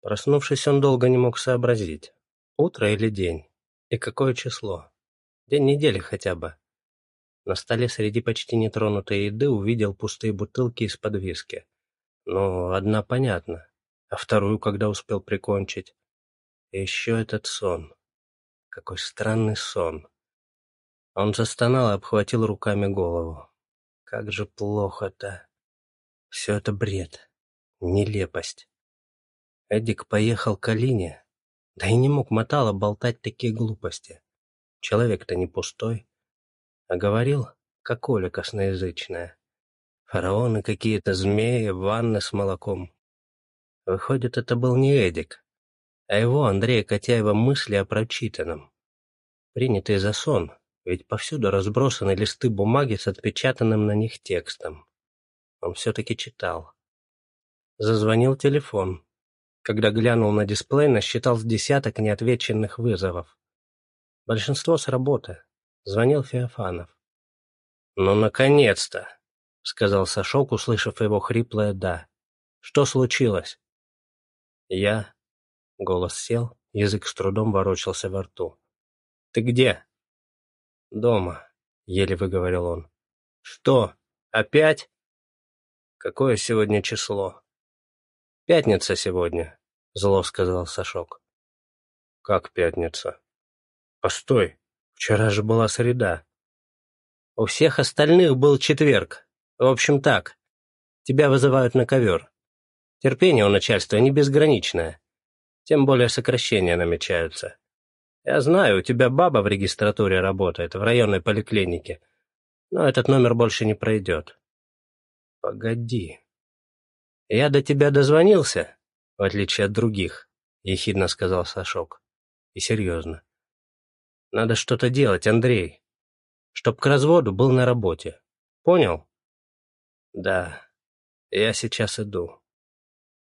Проснувшись, он долго не мог сообразить, утро или день, и какое число. День недели хотя бы. На столе среди почти нетронутой еды увидел пустые бутылки из-под виски. Ну, одна понятно, а вторую когда успел прикончить. И еще этот сон. Какой странный сон. Он застонал и обхватил руками голову. Как же плохо-то. Все это бред. Нелепость. Эдик поехал к Алине. Да и не мог Мотало болтать такие глупости. Человек-то не пустой. А говорил, как Оля косноязычная. Фараоны какие-то, змеи, ванны с молоком. Выходит, это был не Эдик, а его, Андрея Котяева, мысли о прочитанном. Принятый за сон, ведь повсюду разбросаны листы бумаги с отпечатанным на них текстом. Он все-таки читал. Зазвонил телефон. Когда глянул на дисплей, насчитал с десяток неотвеченных вызовов. Большинство с работы. Звонил Феофанов. «Ну, наконец-то!» — сказал Сашок, услышав его хриплое «да». «Что случилось?» «Я...» — голос сел, язык с трудом ворочался во рту. «Ты где?» «Дома», — еле выговорил он. «Что, опять?» «Какое сегодня число?» «Пятница сегодня», — зло сказал Сашок. «Как пятница?» «Постой, вчера же была среда». «У всех остальных был четверг. В общем так, тебя вызывают на ковер. Терпение у начальства не безграничное. Тем более сокращения намечаются. Я знаю, у тебя баба в регистратуре работает, в районной поликлинике. Но этот номер больше не пройдет. Погоди. Я до тебя дозвонился, в отличие от других, ехидно сказал Сашок. И серьезно. Надо что-то делать, Андрей. Чтоб к разводу был на работе. Понял? Да. Я сейчас иду.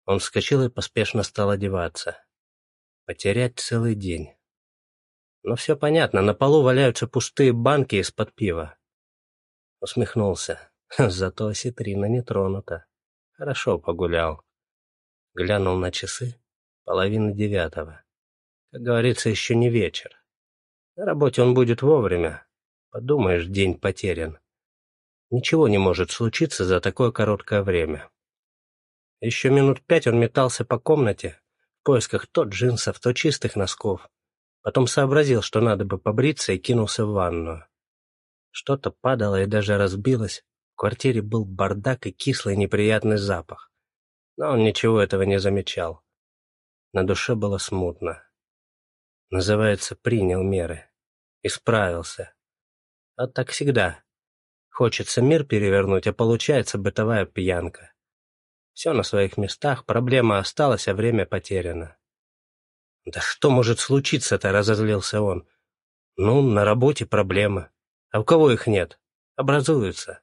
Он вскочил и поспешно стал одеваться. Потерять целый день. Но все понятно, на полу валяются пустые банки из-под пива. Усмехнулся. Зато осетрина не тронута. Хорошо погулял. Глянул на часы. Половина девятого. Как говорится, еще не вечер. На работе он будет вовремя. Подумаешь, день потерян. Ничего не может случиться за такое короткое время. Еще минут пять он метался по комнате, в поисках то джинсов, то чистых носков. Потом сообразил, что надо бы побриться, и кинулся в ванную. Что-то падало и даже разбилось. В квартире был бардак и кислый неприятный запах. Но он ничего этого не замечал. На душе было смутно. Называется, принял меры. Исправился. А так всегда. Хочется мир перевернуть, а получается бытовая пьянка. Все на своих местах, проблема осталась, а время потеряно. «Да что может случиться-то?» — разозлился он. «Ну, на работе проблемы. А у кого их нет? Образуются».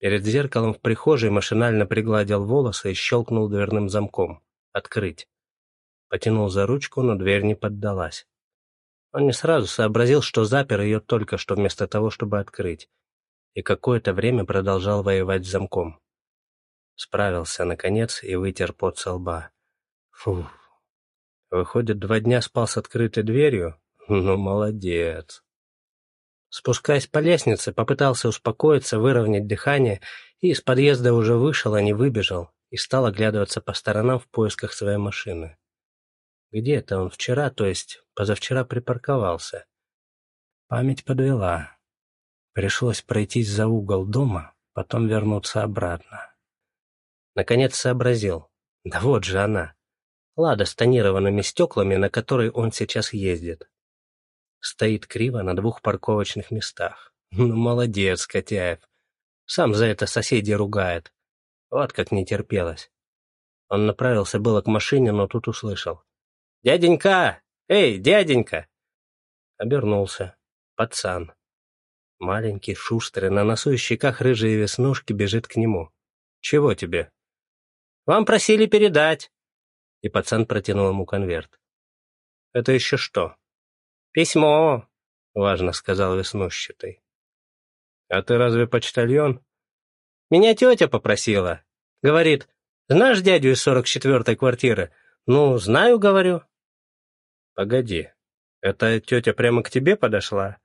Перед зеркалом в прихожей машинально пригладил волосы и щелкнул дверным замком. «Открыть». Потянул за ручку, но дверь не поддалась. Он не сразу сообразил, что запер ее только что вместо того, чтобы открыть, и какое-то время продолжал воевать с замком. Справился, наконец, и вытер пот со лба. Фух. Выходит, два дня спал с открытой дверью? Ну, молодец. Спускаясь по лестнице, попытался успокоиться, выровнять дыхание, и из подъезда уже вышел, а не выбежал, и стал оглядываться по сторонам в поисках своей машины. Где это он вчера, то есть позавчера припарковался? Память подвела. Пришлось пройтись за угол дома, потом вернуться обратно. Наконец сообразил. Да вот же она. Лада с тонированными стеклами, на которой он сейчас ездит. Стоит криво на двух парковочных местах. Ну, молодец, Котяев. Сам за это соседи ругает. Вот как не терпелось. Он направился было к машине, но тут услышал. «Дяденька! Эй, дяденька!» Обернулся. Пацан. Маленький, шустрый, на носу и щеках рыжие веснушки бежит к нему. «Чего тебе?» «Вам просили передать» и пацан протянул ему конверт. «Это еще что?» «Письмо», — важно сказал веснущатый. «А ты разве почтальон?» «Меня тетя попросила. Говорит, знаешь дядю из сорок четвертой квартиры? Ну, знаю, говорю. Погоди, эта тетя прямо к тебе подошла?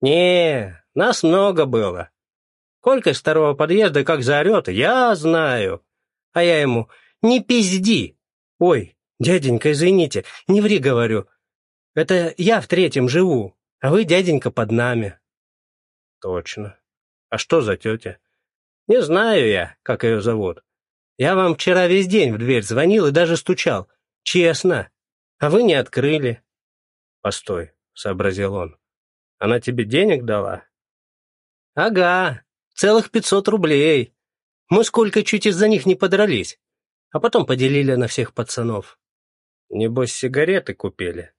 Не, нас много было. Колька из второго подъезда как заорет, я знаю. А я ему, не пизди. Ой, дяденька, извините, не ври, говорю. Это я в третьем живу, а вы, дяденька, под нами. Точно. А что за тетя? Не знаю я, как ее зовут. Я вам вчера весь день в дверь звонил и даже стучал. Честно. А вы не открыли. Постой, сообразил он. Она тебе денег дала? Ага, целых пятьсот рублей. Мы сколько чуть из-за них не подрались. А потом поделили на всех пацанов. Небось, сигареты купили.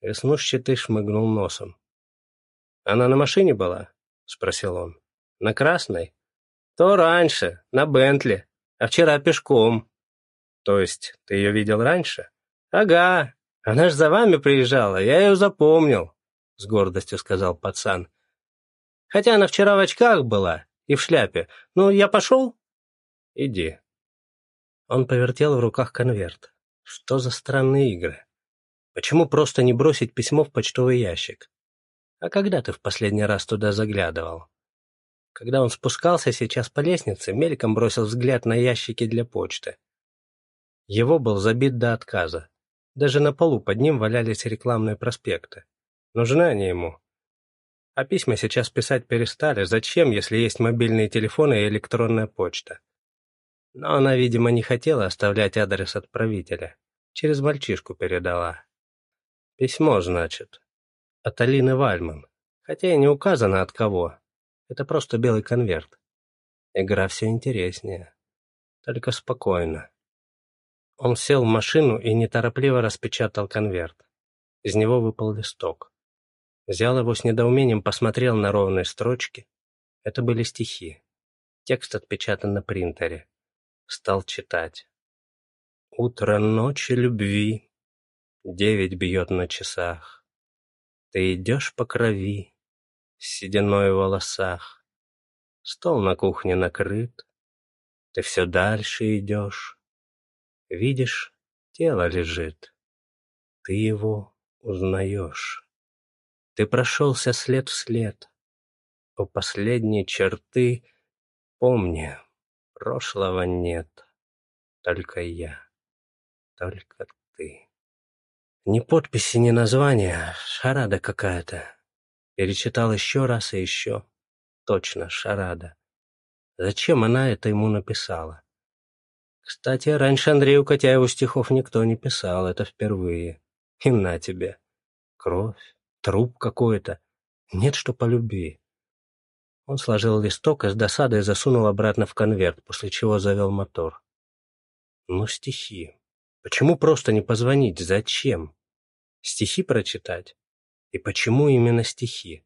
Веснушчатый шмыгнул носом. «Она на машине была?» — спросил он. «На красной?» «То раньше, на Бентли, а вчера пешком». «То есть ты ее видел раньше?» «Ага, она ж за вами приезжала, я ее запомнил», — с гордостью сказал пацан. «Хотя она вчера в очках была и в шляпе. Ну, я пошел?» «Иди». Он повертел в руках конверт. Что за странные игры? Почему просто не бросить письмо в почтовый ящик? А когда ты в последний раз туда заглядывал? Когда он спускался сейчас по лестнице, мельком бросил взгляд на ящики для почты. Его был забит до отказа. Даже на полу под ним валялись рекламные проспекты. Нужны они ему. А письма сейчас писать перестали. Зачем, если есть мобильные телефоны и электронная почта? Но она, видимо, не хотела оставлять адрес отправителя. Через мальчишку передала. Письмо, значит. От Алины Вальман. Хотя и не указано от кого. Это просто белый конверт. Игра все интереснее. Только спокойно. Он сел в машину и неторопливо распечатал конверт. Из него выпал листок. Взял его с недоумением, посмотрел на ровные строчки. Это были стихи. Текст отпечатан на принтере. Стал читать. Утро ночи любви Девять бьет на часах. Ты идешь по крови, с сединой волосах. Стол на кухне накрыт, ты все дальше идешь. Видишь, тело лежит, ты его узнаешь. Ты прошелся след в след, у последней черты, помни, прошлого нет, только я, только ты. Ни подписи, ни названия, шарада какая-то. Перечитал еще раз и еще. Точно, шарада. Зачем она это ему написала? Кстати, раньше Андрею Котяеву стихов никто не писал, это впервые. И на тебе. Кровь, труп какой-то. Нет, что по любви. Он сложил листок и с досадой засунул обратно в конверт, после чего завел мотор. Ну, стихи. Почему просто не позвонить? Зачем? Стихи прочитать? И почему именно стихи?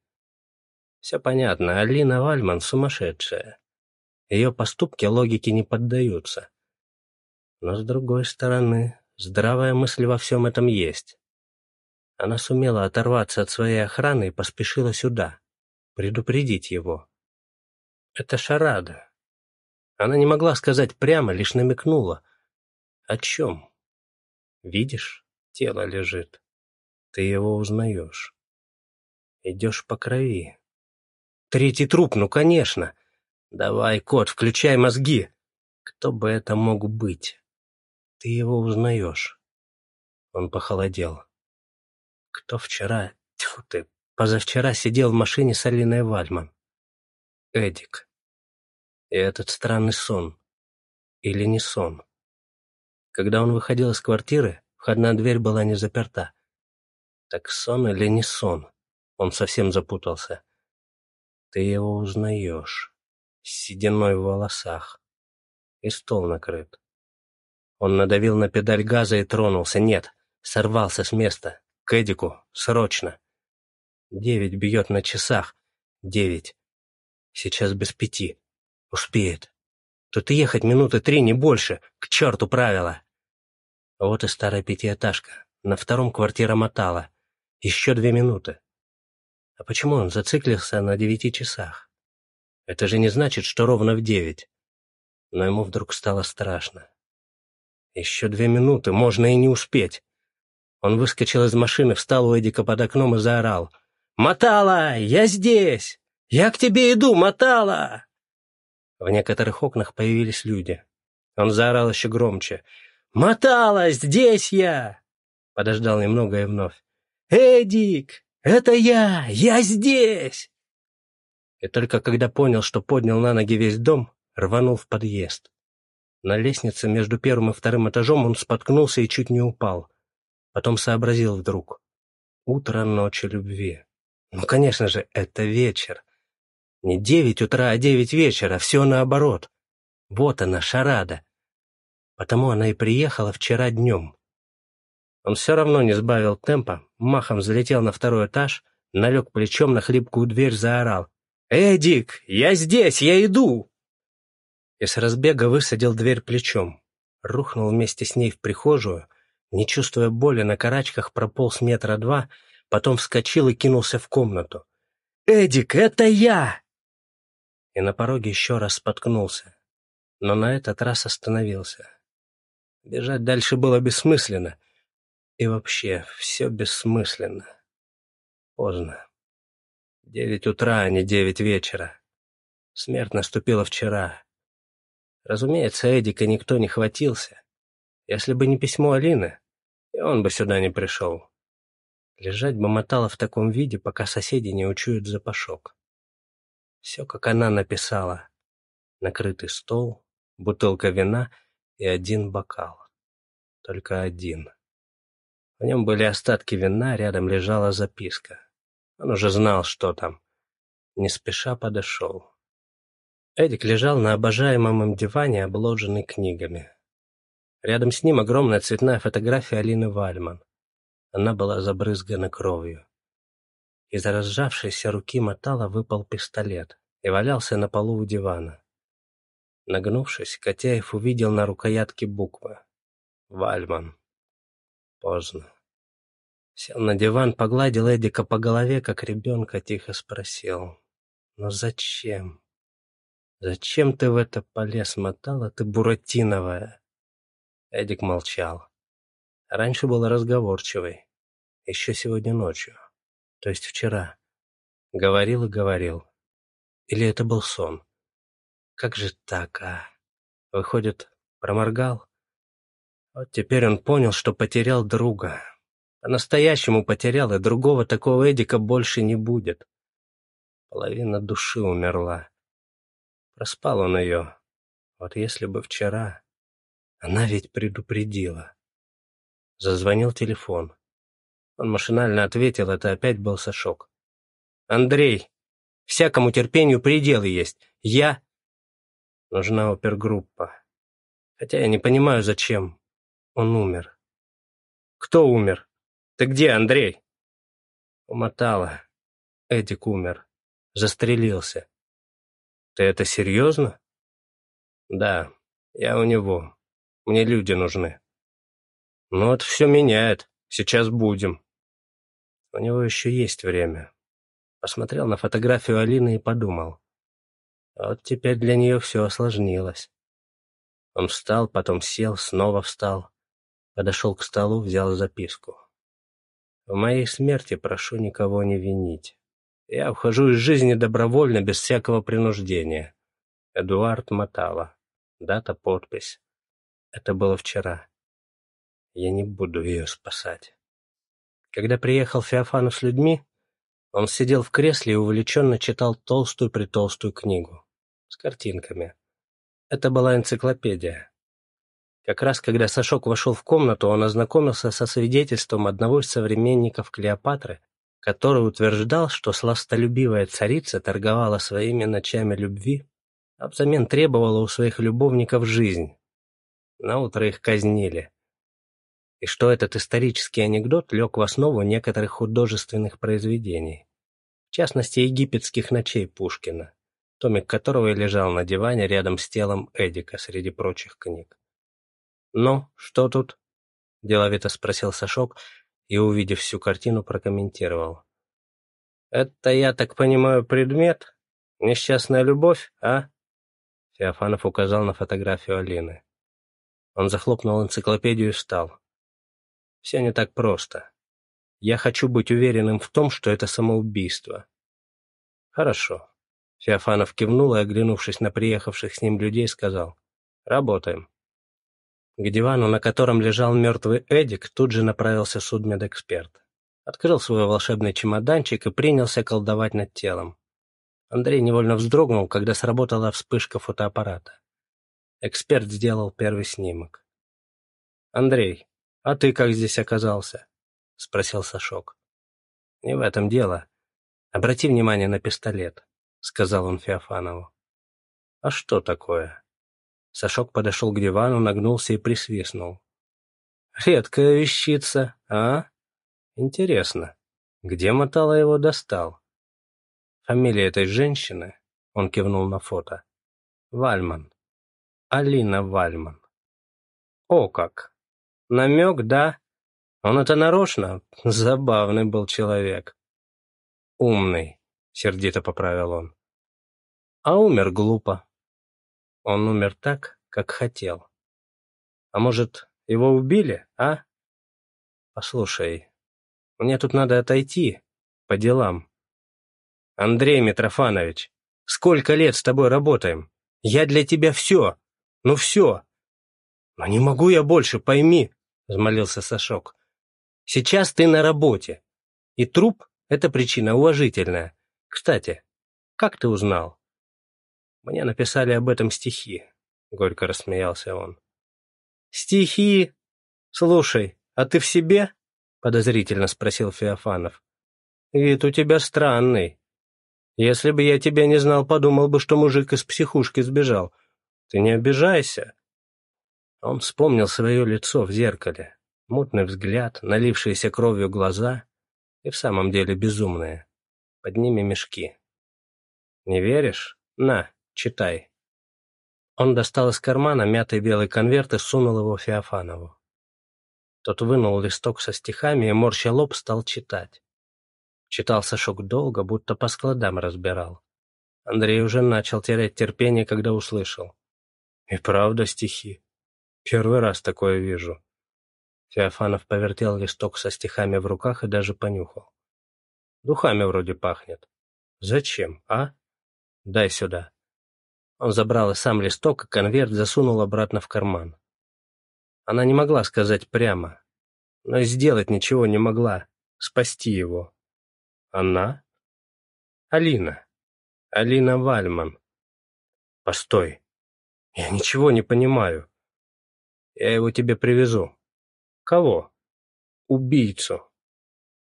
Все понятно, Алина Вальман сумасшедшая. Ее поступки логике не поддаются. Но с другой стороны, здравая мысль во всем этом есть. Она сумела оторваться от своей охраны и поспешила сюда, предупредить его. Это шарада. Она не могла сказать прямо, лишь намекнула. О чем? Видишь, тело лежит. Ты его узнаешь. Идешь по крови. Третий труп, ну конечно. Давай, кот, включай мозги. Кто бы это мог быть? Ты его узнаешь. Он похолодел. Кто вчера, тьфу ты, позавчера сидел в машине с Алиной Вальман? Эдик. И этот странный сон. Или не сон? Когда он выходил из квартиры, входная дверь была не заперта. Так сон или не сон? Он совсем запутался. Ты его узнаешь. С сединой в волосах. И стол накрыт. Он надавил на педаль газа и тронулся. Нет, сорвался с места. К Эдику, срочно. Девять бьет на часах. Девять. Сейчас без пяти. Успеет. Тут ехать минуты три, не больше. К черту правила. Вот и старая пятиэтажка. На втором квартира мотала. Еще две минуты. А почему он зациклился на девяти часах? Это же не значит, что ровно в девять. Но ему вдруг стало страшно. Еще две минуты, можно и не успеть. Он выскочил из машины, встал у Эдика под окном и заорал. «Мотала! Я здесь! Я к тебе иду, Мотала!» В некоторых окнах появились люди. Он заорал еще громче. «Мотала! Здесь я!» Подождал немного и вновь. «Эдик! Это я! Я здесь!» И только когда понял, что поднял на ноги весь дом, рванул в подъезд. На лестнице между первым и вторым этажом он споткнулся и чуть не упал. Потом сообразил вдруг. Утро ночи любви. Ну, конечно же, это вечер. Не девять утра, а девять вечера, все наоборот. Вот она, шарада. Потому она и приехала вчера днем. Он все равно не сбавил темпа, махом залетел на второй этаж, налег плечом на хлипкую дверь, заорал. «Эдик, я здесь, я иду!» И с разбега высадил дверь плечом. Рухнул вместе с ней в прихожую, не чувствуя боли, на карачках прополз метра два, потом вскочил и кинулся в комнату. «Эдик, это я!» И на пороге еще раз споткнулся, но на этот раз остановился. Бежать дальше было бессмысленно. И вообще, все бессмысленно. Поздно. Девять утра, а не девять вечера. Смерть наступила вчера. Разумеется, Эдика никто не хватился. Если бы не письмо Алины, и он бы сюда не пришел. Лежать бы мотала в таком виде, пока соседи не учуют запашок. Все, как она написала. Накрытый стол, бутылка вина и один бокал. Только один. В нем были остатки вина, рядом лежала записка. Он уже знал, что там. Не спеша подошел. Эдик лежал на обожаемом им диване, обложенный книгами. Рядом с ним огромная цветная фотография Алины Вальман. Она была забрызгана кровью. Из разжавшейся руки Мотала выпал пистолет и валялся на полу у дивана. Нагнувшись, Котяев увидел на рукоятке буквы. «Вальман». Поздно. Сел на диван, погладил Эдика по голове, как ребенка, тихо спросил. «Но зачем? Зачем ты в это полез, мотала ты буратиновая?» Эдик молчал. Раньше был разговорчивый. Еще сегодня ночью. То есть вчера. Говорил и говорил. Или это был сон? Как же так, а? Выходит, проморгал? Вот теперь он понял, что потерял друга. По-настоящему потерял, и другого такого Эдика больше не будет. Половина души умерла. Проспал он ее. Вот если бы вчера... Она ведь предупредила. Зазвонил телефон. Он машинально ответил, это опять был Сашок. «Андрей, всякому терпению пределы есть. Я...» Нужна опергруппа. Хотя я не понимаю, зачем. Он умер. «Кто умер? Ты где, Андрей?» Умотала. Эдик умер. Застрелился. «Ты это серьезно?» «Да, я у него. Мне люди нужны». «Ну, это все меняет. Сейчас будем». У него еще есть время. Посмотрел на фотографию Алины и подумал. Вот теперь для нее все осложнилось. Он встал, потом сел, снова встал. Подошел к столу, взял записку. «В моей смерти прошу никого не винить. Я ухожу из жизни добровольно, без всякого принуждения. Эдуард Матала. Дата, подпись. Это было вчера. Я не буду ее спасать. Когда приехал Феофанов с людьми, он сидел в кресле и увлеченно читал толстую-притолстую книгу с картинками. Это была энциклопедия. Как раз когда Сашок вошел в комнату, он ознакомился со свидетельством одного из современников Клеопатры, который утверждал, что сластолюбивая царица торговала своими ночами любви, а взамен требовала у своих любовников жизнь, Наутро их казнили. И что этот исторический анекдот лег в основу некоторых художественных произведений, в частности, египетских ночей Пушкина, томик которого и лежал на диване рядом с телом Эдика среди прочих книг. «Ну, что тут?» – деловито спросил Сашок и, увидев всю картину, прокомментировал. «Это, я так понимаю, предмет? Несчастная любовь, а?» Феофанов указал на фотографию Алины. Он захлопнул энциклопедию и встал. Все не так просто. Я хочу быть уверенным в том, что это самоубийство. Хорошо. Феофанов кивнул и, оглянувшись на приехавших с ним людей, сказал. Работаем. К дивану, на котором лежал мертвый Эдик, тут же направился судмедэксперт. Открыл свой волшебный чемоданчик и принялся колдовать над телом. Андрей невольно вздрогнул, когда сработала вспышка фотоаппарата. Эксперт сделал первый снимок. «Андрей, а ты как здесь оказался?» — спросил Сашок. «Не в этом дело. Обрати внимание на пистолет», — сказал он Феофанову. «А что такое?» Сашок подошел к дивану, нагнулся и присвистнул. «Редкая вещица, а? Интересно, где Мотало его достал?» «Фамилия этой женщины?» — он кивнул на фото. «Вальман. Алина Вальман». «О как! Намек, да? Он это нарочно? Забавный был человек». «Умный», — сердито поправил он. «А умер глупо. Он умер так, как хотел. А может, его убили, а? Послушай, мне тут надо отойти, по делам. Андрей Митрофанович, сколько лет с тобой работаем? Я для тебя все, ну все. Но не могу я больше, пойми, взмолился Сашок. Сейчас ты на работе, и труп — это причина уважительная. Кстати, как ты узнал? Мне написали об этом стихи, — горько рассмеялся он. Стихи? Слушай, а ты в себе? — подозрительно спросил Феофанов. Вид у тебя странный. Если бы я тебя не знал, подумал бы, что мужик из психушки сбежал. Ты не обижайся. Он вспомнил свое лицо в зеркале. Мутный взгляд, налившиеся кровью глаза и в самом деле безумные. Под ними мешки. Не веришь? На, Читай». Он достал из кармана мятый белый конверт и сунул его Феофанову. Тот вынул листок со стихами и, морща лоб, стал читать. Читал Сашок долго, будто по складам разбирал. Андрей уже начал терять терпение, когда услышал. «И правда стихи. Первый раз такое вижу». Феофанов повертел листок со стихами в руках и даже понюхал. «Духами вроде пахнет. Зачем, а? Дай сюда». Он забрал и сам листок, и конверт засунул обратно в карман. Она не могла сказать прямо, но и сделать ничего не могла, спасти его. Она? Алина. Алина Вальман. Постой. Я ничего не понимаю. Я его тебе привезу. Кого? Убийцу.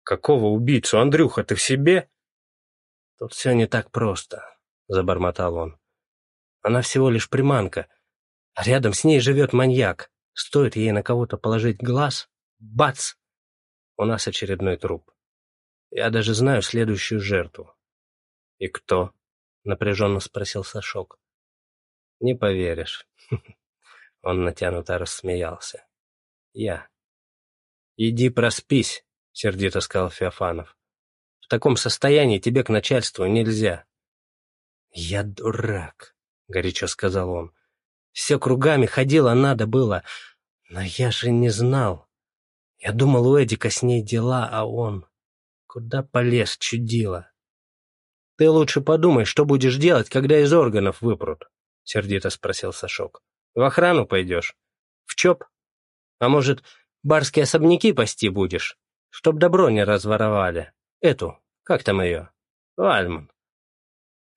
Какого убийцу? Андрюха, ты в себе? Тут все не так просто, забормотал он. Она всего лишь приманка. А рядом с ней живет маньяк. Стоит ей на кого-то положить глаз — бац! У нас очередной труп. Я даже знаю следующую жертву. «И кто?» — напряженно спросил Сашок. «Не поверишь». Он натянуто рассмеялся. «Я». «Иди проспись», — сердито сказал Феофанов. «В таком состоянии тебе к начальству нельзя». «Я дурак», — горячо сказал он. «Все кругами ходила надо было, но я же не знал. Я думал, у Эдика с ней дела, а он... Куда полез, чудило?» «Ты лучше подумай, что будешь делать, когда из органов выпрут», — сердито спросил Сашок. «В охрану пойдешь? В ЧОП? А может, барские особняки пасти будешь, чтоб добро не разворовали? Эту, как там ее? Вальман.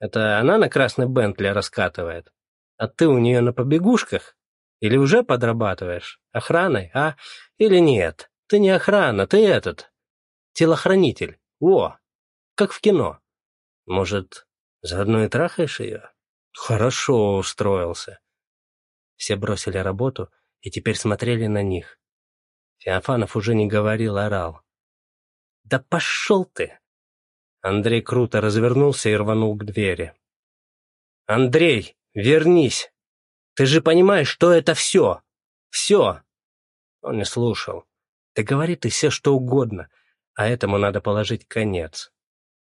Это она на красный Бентли раскатывает? А ты у нее на побегушках? Или уже подрабатываешь? Охраной, а? Или нет? Ты не охрана, ты этот... Телохранитель. О, как в кино. Может, заодно и трахаешь ее? Хорошо устроился. Все бросили работу и теперь смотрели на них. Феофанов уже не говорил, орал. «Да пошел ты!» Андрей круто развернулся и рванул к двери. «Андрей, вернись! Ты же понимаешь, что это все! Все!» Он не слушал. «Да говори ты все, что угодно, а этому надо положить конец».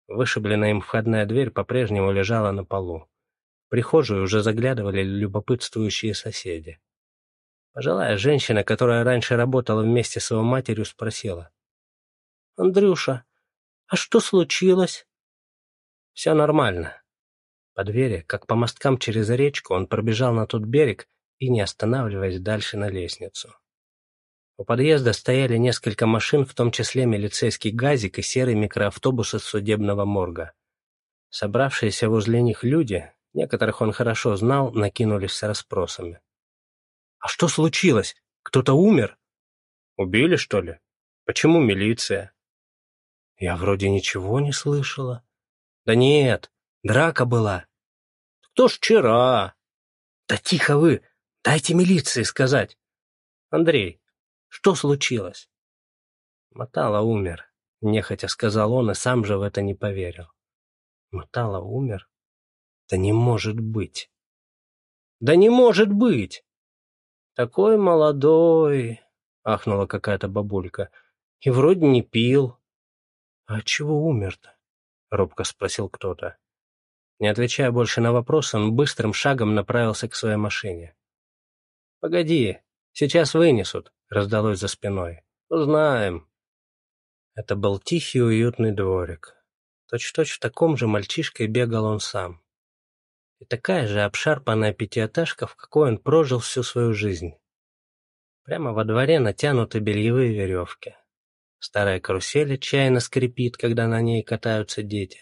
Вышибленная им входная дверь по-прежнему лежала на полу. В прихожую уже заглядывали любопытствующие соседи. Пожилая женщина, которая раньше работала вместе с его матерью, спросила. «Андрюша, а что случилось?» «Все нормально». По двери, как по мосткам через речку, он пробежал на тот берег и, не останавливаясь, дальше на лестницу. У подъезда стояли несколько машин, в том числе милицейский газик и серый микроавтобус из судебного морга. Собравшиеся возле них люди, некоторых он хорошо знал, накинулись с расспросами. «А что случилось? Кто-то умер?» «Убили, что ли? Почему милиция?» «Я вроде ничего не слышала». «Да нет, драка была». «Кто ж вчера?» «Да тихо вы! Дайте милиции сказать!» «Андрей, что случилось?» Матала умер, нехотя сказал он, и сам же в это не поверил. Матала умер? Да не может быть. Да не может быть! Такой молодой, ахнула какая-то бабулька, и вроде не пил. А чего умер-то? Робко спросил кто-то. Не отвечая больше на вопрос, он быстрым шагом направился к своей машине. «Погоди, сейчас вынесут», — раздалось за спиной. «Узнаем». Это был тихий уютный дворик. Точь-точь в таком же мальчишкой бегал он сам. И такая же обшарпанная пятиэтажка, в какой он прожил всю свою жизнь. Прямо во дворе натянуты бельевые веревки. Старая карусель отчаянно скрипит, когда на ней катаются дети.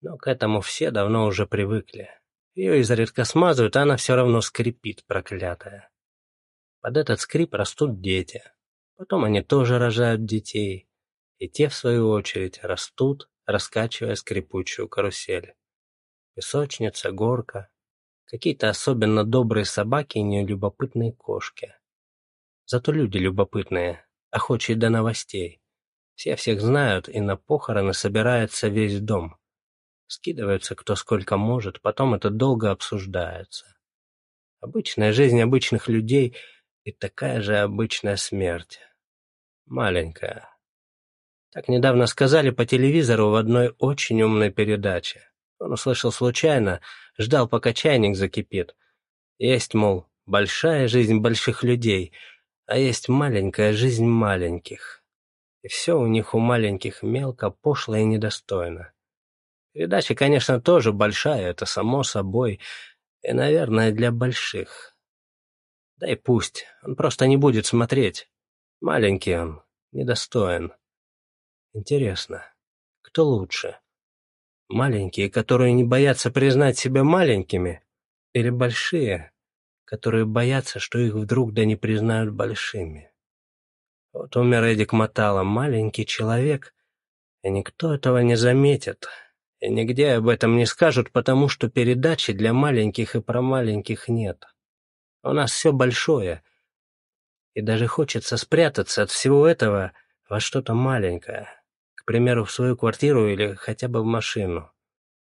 Но к этому все давно уже привыкли. Ее изредка смазывают, а она все равно скрипит, проклятая. Под этот скрип растут дети. Потом они тоже рожают детей. И те, в свою очередь, растут, раскачивая скрипучую карусель. Песочница, горка, какие-то особенно добрые собаки и нелюбопытные кошки. Зато люди любопытные, охочие до новостей. Все всех знают, и на похороны собирается весь дом. Скидываются кто сколько может, потом это долго обсуждается. Обычная жизнь обычных людей — и такая же обычная смерть. Маленькая. Так недавно сказали по телевизору в одной очень умной передаче. Он услышал случайно, ждал, пока чайник закипит. Есть, мол, большая жизнь больших людей, а есть маленькая жизнь маленьких. И все у них у маленьких мелко, пошло и недостойно. Передача, конечно, тоже большая, это само собой, и, наверное, для больших. Да и пусть, он просто не будет смотреть. Маленький он, недостоин. Интересно, кто лучше? Маленькие, которые не боятся признать себя маленькими, или большие, которые боятся, что их вдруг да не признают большими? Вот умер Эдик Мотало, маленький человек, и никто этого не заметит, и нигде об этом не скажут, потому что передачи для маленьких и про маленьких нет. У нас все большое. И даже хочется спрятаться от всего этого во что-то маленькое. К примеру, в свою квартиру или хотя бы в машину.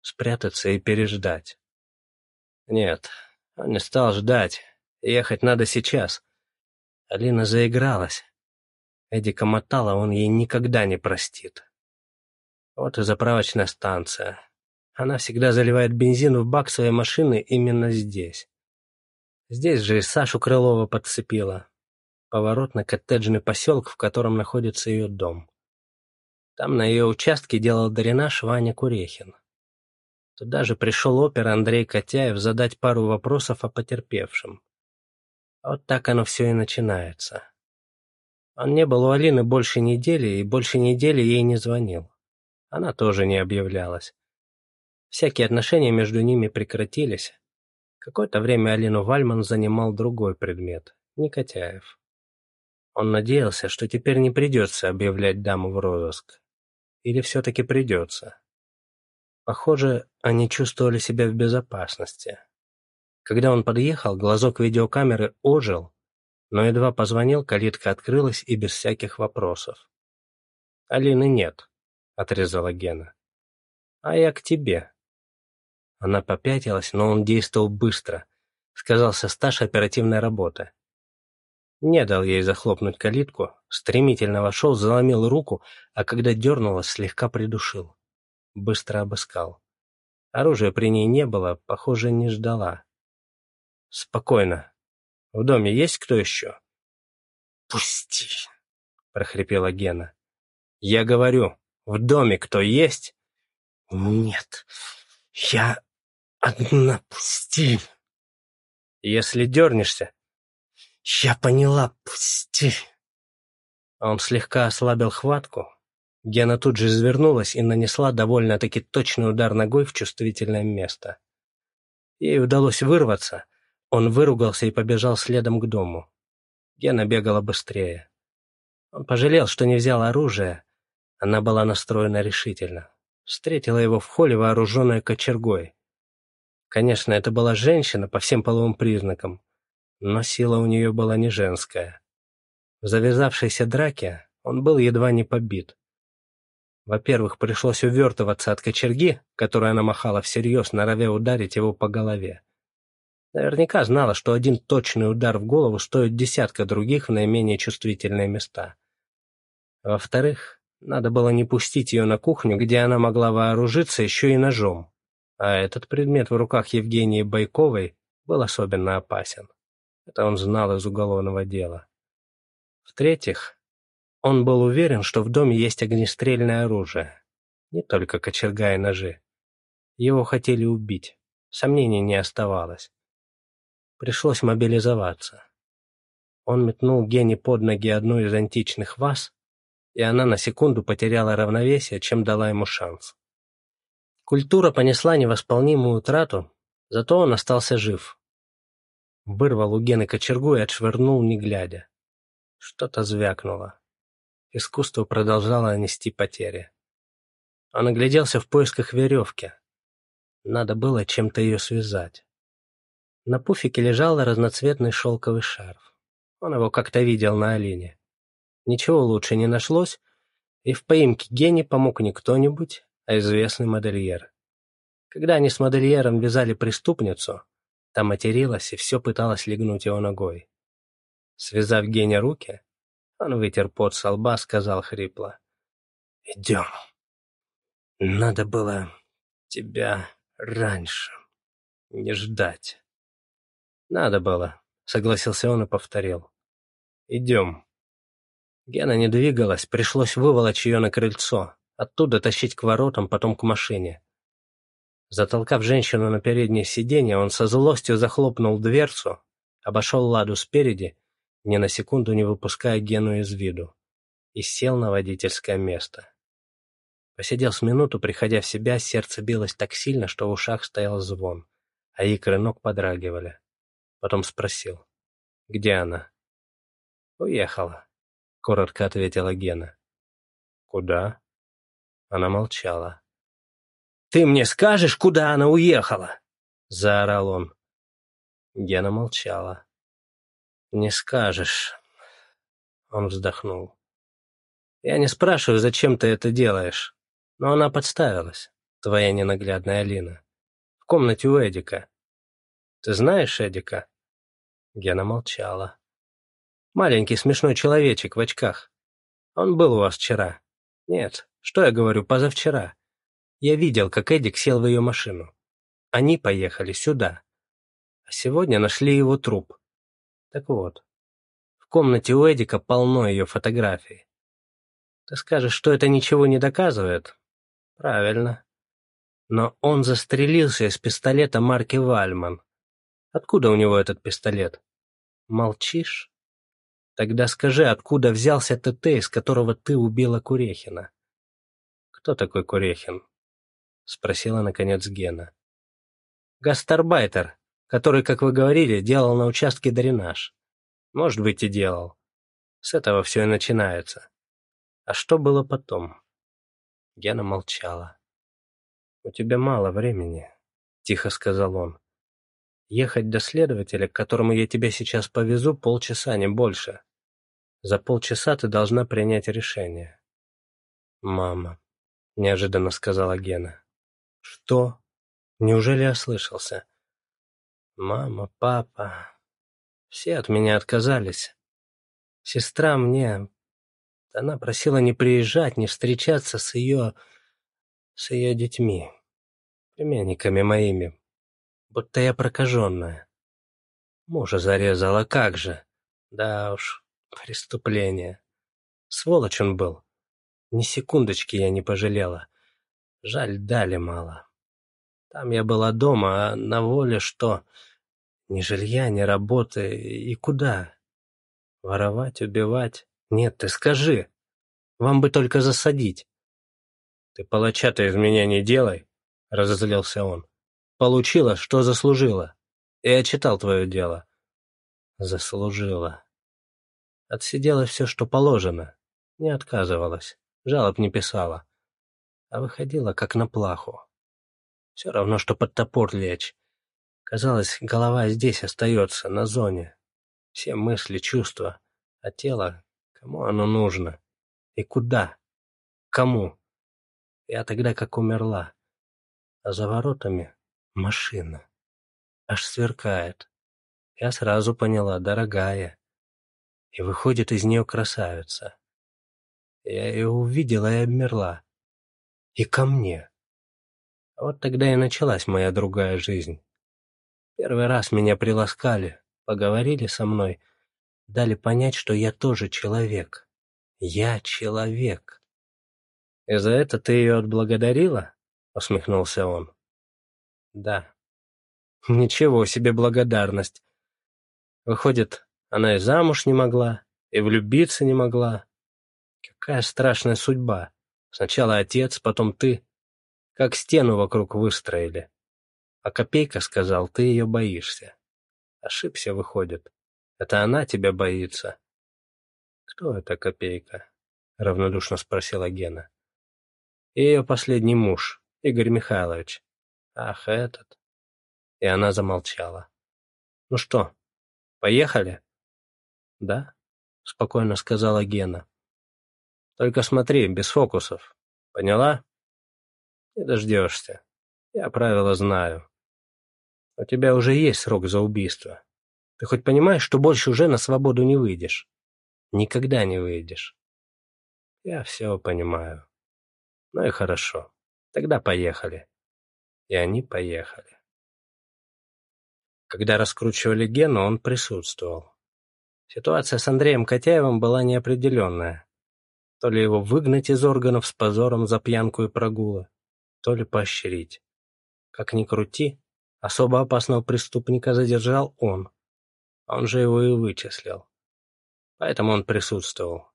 Спрятаться и переждать. Нет, он не стал ждать. Ехать надо сейчас. Алина заигралась. Эдика мотала, он ей никогда не простит. Вот и заправочная станция. Она всегда заливает бензин в бак своей машины именно здесь. Здесь же и Сашу Крылова подцепила. Поворот на коттеджный поселок, в котором находится ее дом. Там на ее участке делал дренаж Ваня Курехин. Туда же пришел опер Андрей Котяев задать пару вопросов о потерпевшем. Вот так оно все и начинается. Он не был у Алины больше недели, и больше недели ей не звонил. Она тоже не объявлялась. Всякие отношения между ними прекратились, Какое-то время Алину Вальман занимал другой предмет – Никотяев. Он надеялся, что теперь не придется объявлять даму в розыск. Или все-таки придется. Похоже, они чувствовали себя в безопасности. Когда он подъехал, глазок видеокамеры ожил, но едва позвонил, калитка открылась и без всяких вопросов. «Алины нет», — отрезала Гена. «А я к тебе», она попятилась, но он действовал быстро. Сказался стаж оперативной работы. Не дал ей захлопнуть калитку, стремительно вошел, заломил руку, а когда дернулась, слегка придушил. Быстро обыскал. Оружия при ней не было, похоже, не ждала. «Спокойно», В доме есть кто еще?» «Пусти!» — прохрипела Гена. «Я говорю, в доме кто есть?» «Нет, я одна, пусти!» «Если дернешься...» «Я поняла, пусти!» Он слегка ослабил хватку. Гена тут же извернулась и нанесла довольно-таки точный удар ногой в чувствительное место. Ей удалось вырваться. Он выругался и побежал следом к дому. Гена бегала быстрее. Он пожалел, что не взял оружие. Она была настроена решительно. Встретила его в холле, вооруженная кочергой. Конечно, это была женщина по всем половым признакам, но сила у нее была не женская. В завязавшейся драке он был едва не побит. Во-первых, пришлось увертываться от кочерги, которую она махала всерьез, норовя ударить его по голове. Наверняка знала, что один точный удар в голову стоит десятка других в наименее чувствительные места. Во-вторых, надо было не пустить ее на кухню, где она могла вооружиться еще и ножом. А этот предмет в руках Евгении Байковой был особенно опасен. Это он знал из уголовного дела. В-третьих, он был уверен, что в доме есть огнестрельное оружие. Не только кочерга и ножи. Его хотели убить. Сомнений не оставалось. Пришлось мобилизоваться. Он метнул Гене под ноги одну из античных ваз, и она на секунду потеряла равновесие, чем дала ему шанс. Культура понесла невосполнимую утрату, зато он остался жив. Вырвал у Гены кочергу и отшвырнул, не глядя. Что-то звякнуло. Искусство продолжало нести потери. Он огляделся в поисках веревки. Надо было чем-то ее связать. На пуфике лежал разноцветный шелковый шарф. Он его как-то видел на олене. Ничего лучше не нашлось, и в поимке Гене помог не кто-нибудь, а известный модельер. Когда они с модельером вязали преступницу, та материлась и все пыталась легнуть его ногой. Связав Гене руки, он вытер пот со лба, сказал хрипло. «Идем. Надо было тебя раньше не ждать». «Надо было», — согласился он и повторил. «Идем». Гена не двигалась, пришлось выволочь ее на крыльцо, оттуда тащить к воротам, потом к машине. Затолкав женщину на переднее сиденье, он со злостью захлопнул дверцу, обошел ладу спереди ни на секунду не выпуская Гену из виду, и сел на водительское место. Посидел с минуту, приходя в себя, сердце билось так сильно, что в ушах стоял звон, а икры ног подрагивали. Потом спросил, где она? «Уехала», — коротко ответила Гена. «Куда?» Она молчала. «Ты мне скажешь, куда она уехала?» — заорал он. Гена молчала. «Не скажешь». Он вздохнул. «Я не спрашиваю, зачем ты это делаешь, но она подставилась, твоя ненаглядная Алина. В комнате у Эдика. Ты знаешь Эдика?» Гена молчала. «Маленький смешной человечек в очках. Он был у вас вчера. Нет, что я говорю, позавчера. Я видел, как Эдик сел в ее машину. Они поехали сюда. А сегодня нашли его труп. Так вот, в комнате у Эдика полно ее фотографий. Ты скажешь, что это ничего не доказывает? Правильно. Но он застрелился из пистолета марки Вальман. Откуда у него этот пистолет? Молчишь? Тогда скажи, откуда взялся ТТ, из которого ты убила Курехина? Кто такой Курехин? Спросила, наконец, Гена. Гастарбайтер, который, как вы говорили, делал на участке дренаж. Может быть, и делал. С этого все и начинается. А что было потом? Гена молчала. «У тебя мало времени», — тихо сказал он. «Ехать до следователя, к которому я тебя сейчас повезу, полчаса, не больше. За полчаса ты должна принять решение». «Мама», — неожиданно сказала Гена. «Что? Неужели ослышался?» Мама, папа, все от меня отказались. Сестра мне... Она просила не приезжать, не встречаться с ее... с ее детьми, племянниками моими, будто я прокаженная. Мужа зарезала, как же. Да уж, преступление. Сволочь он был. Ни секундочки я не пожалела. Жаль, дали мало. Там я была дома, а на воле что? Ни жилья, ни работы. И куда? Воровать, убивать? Нет, ты скажи. Вам бы только засадить. Ты палача-то из меня не делай, разозлился он. Получила, что заслужила. Я читал твое дело. Заслужила. Отсидела все, что положено. Не отказывалась. Жалоб не писала. А выходила, как на плаху. Все равно, что под топор лечь. Казалось, голова здесь остается, на зоне. Все мысли, чувства. А тело, кому оно нужно? И куда? Кому? Я тогда как умерла. А за воротами машина. Аж сверкает. Я сразу поняла, дорогая. И выходит из нее красавица. Я ее увидела и обмерла. И ко мне. Вот тогда и началась моя другая жизнь. Первый раз меня приласкали, поговорили со мной, дали понять, что я тоже человек. Я человек. «И за это ты ее отблагодарила?» — усмехнулся он. «Да». «Ничего себе благодарность. Выходит, она и замуж не могла, и влюбиться не могла. Какая страшная судьба. Сначала отец, потом ты. Как стену вокруг выстроили. А Копейка сказал, ты ее боишься. Ошибся, выходит. Это она тебя боится. Кто это Копейка? Равнодушно спросила Гена. Ее последний муж, Игорь Михайлович. Ах, этот. И она замолчала. Ну что, поехали? Да, спокойно сказала Гена. Только смотри, без фокусов. Поняла? Не дождешься. Я правила знаю. У тебя уже есть срок за убийство. Ты хоть понимаешь, что больше уже на свободу не выйдешь? Никогда не выйдешь. Я все понимаю. Ну и хорошо. Тогда поехали. И они поехали. Когда раскручивали Гену, он присутствовал. Ситуация с Андреем Котяевым была неопределенная. То ли его выгнать из органов с позором за пьянку и прогулы, то ли поощрить. Как ни крути, особо опасного преступника задержал он. Он же его и вычислил. Поэтому он присутствовал.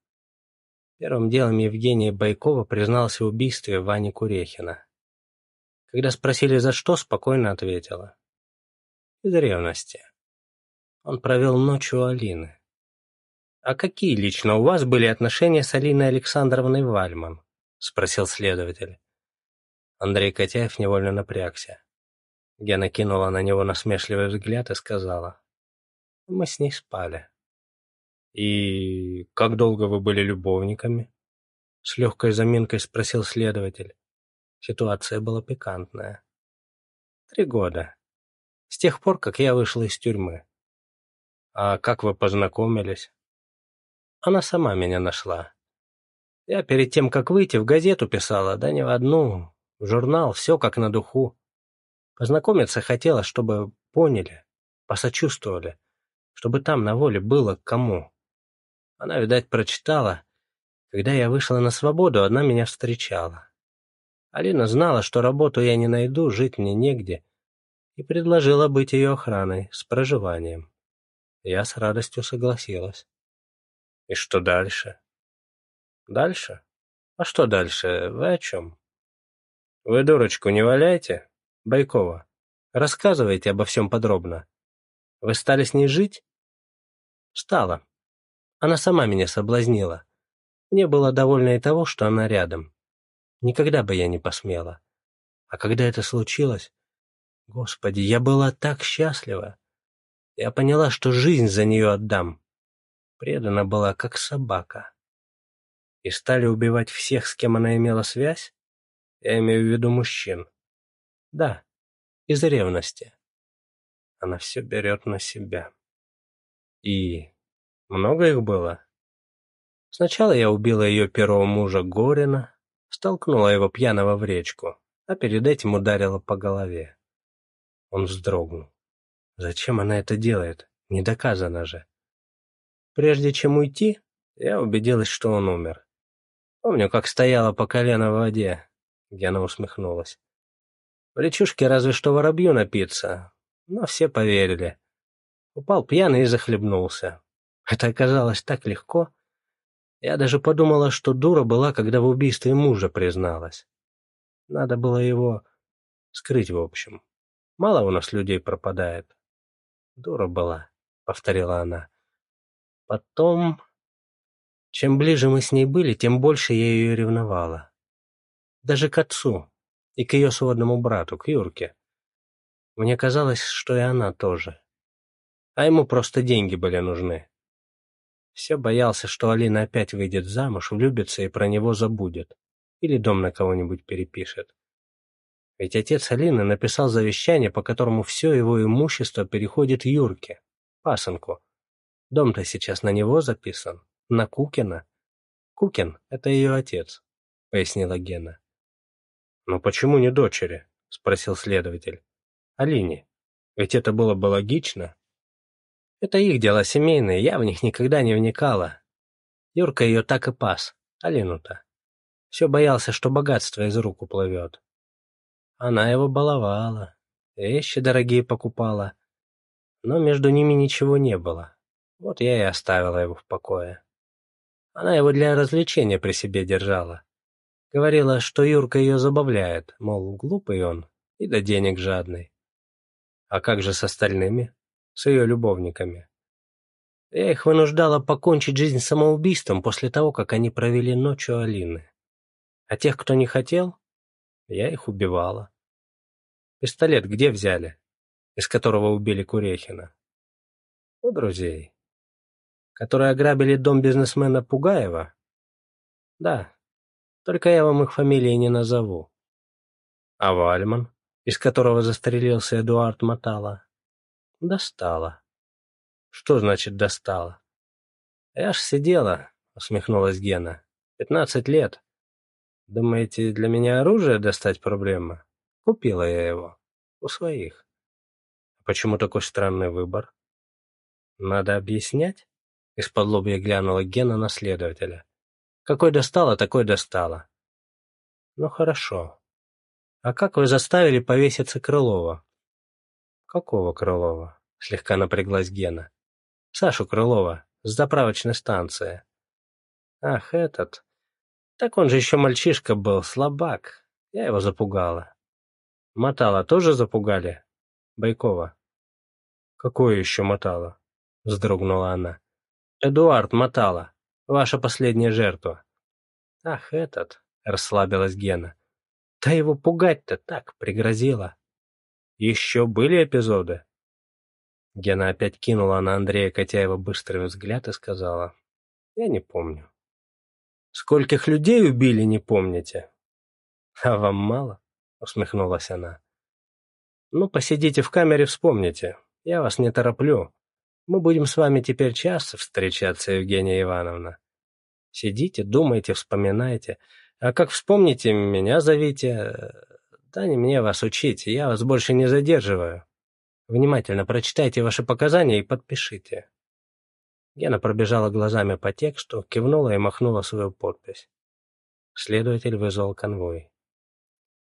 Первым делом Евгения Байкова признался в убийстве Вани Курехина. Когда спросили за что, спокойно ответила. Из ревности. Он провел ночь у Алины. «А какие лично у вас были отношения с Алиной Александровной Вальман?» — спросил следователь. Андрей Котяев невольно напрягся. Гена кинула на него насмешливый взгляд и сказала. «Мы с ней спали». «И как долго вы были любовниками?» С легкой заминкой спросил следователь. Ситуация была пикантная. «Три года. С тех пор, как я вышла из тюрьмы». «А как вы познакомились?» Она сама меня нашла. Я перед тем, как выйти, в газету писала, да не в одну, в журнал, все как на духу. Познакомиться хотела, чтобы поняли, посочувствовали, чтобы там на воле было кому. Она, видать, прочитала. Когда я вышла на свободу, одна меня встречала. Алина знала, что работу я не найду, жить мне негде, и предложила быть ее охраной, с проживанием. Я с радостью согласилась. И что дальше? Дальше? А что дальше? Вы о чем? Вы дурочку не валяйте, Байкова. Рассказывайте обо всем подробно. Вы стали с ней жить? Стала. Она сама меня соблазнила. Мне было довольно и того, что она рядом. Никогда бы я не посмела. А когда это случилось... Господи, я была так счастлива. Я поняла, что жизнь за нее отдам предана была как собака. И стали убивать всех, с кем она имела связь? Я имею в виду мужчин. Да, из ревности. Она все берет на себя. И много их было? Сначала я убила ее первого мужа Горина, столкнула его пьяного в речку, а перед этим ударила по голове. Он вздрогнул. Зачем она это делает? Не доказано же. Прежде чем уйти, я убедилась, что он умер. Помню, как стояла по колено в воде. Гена усмехнулась. В речушке разве что воробью напиться, но все поверили. Упал пьяный и захлебнулся. Это оказалось так легко. Я даже подумала, что дура была, когда в убийстве мужа призналась. Надо было его скрыть, в общем. Мало у нас людей пропадает. Дура была, — повторила она. Потом... Чем ближе мы с ней были, тем больше я ее ревновала. Даже к отцу и к ее сводному брату, к Юрке. Мне казалось, что и она тоже. А ему просто деньги были нужны. Все боялся, что Алина опять выйдет замуж, влюбится и про него забудет. Или дом на кого-нибудь перепишет. Ведь отец Алины написал завещание, по которому все его имущество переходит Юрке, пасынку. Дом-то сейчас на него записан, на Кукина. Кукин — это ее отец, — пояснила Гена. «Но почему не дочери?» — спросил следователь. «Алине. Ведь это было бы логично». «Это их дела семейные, я в них никогда не вникала. Юрка ее так и пас, Алину-то. Все боялся, что богатство из рук уплывет. Она его баловала, вещи дорогие покупала. Но между ними ничего не было. Вот я и оставила его в покое. Она его для развлечения при себе держала. Говорила, что Юрка ее забавляет, мол, глупый он и до денег жадный. А как же с остальными? С ее любовниками? Я их вынуждала покончить жизнь самоубийством после того, как они провели ночь у Алины. А тех, кто не хотел, я их убивала. Пистолет где взяли, из которого убили Курехина? У друзей. Которые ограбили дом бизнесмена Пугаева? Да, только я вам их фамилии не назову. А Вальман, из которого застрелился Эдуард Матала? Достала. Что значит достала? Я ж сидела, усмехнулась Гена. Пятнадцать лет. Думаете, для меня оружие достать проблема? Купила я его. У своих. Почему такой странный выбор? Надо объяснять? Из-под лобья глянула Гена на следователя. Какой достала, такой достала. Ну хорошо. А как вы заставили повеситься Крылова? Какого Крылова? Слегка напряглась Гена. Сашу Крылова, с заправочной станции. Ах, этот. Так он же еще мальчишка был, слабак. Я его запугала. Мотала тоже запугали? Байкова. Какое еще мотало? Вздрогнула она. Эдуард мотала. Ваша последняя жертва. Ах, этот, расслабилась Гена. Да его пугать-то так пригрозила. Еще были эпизоды? Гена опять кинула на Андрея Котяева быстрый взгляд и сказала. Я не помню. Скольких людей убили, не помните? А вам мало? Усмехнулась она. Ну, посидите в камере, вспомните. Я вас не тороплю. Мы будем с вами теперь часто встречаться, Евгения Ивановна. Сидите, думайте, вспоминайте. А как вспомните, меня зовите. Да не мне вас учить, я вас больше не задерживаю. Внимательно прочитайте ваши показания и подпишите. Гена пробежала глазами по тексту, кивнула и махнула свою подпись. Следователь вызвал конвой.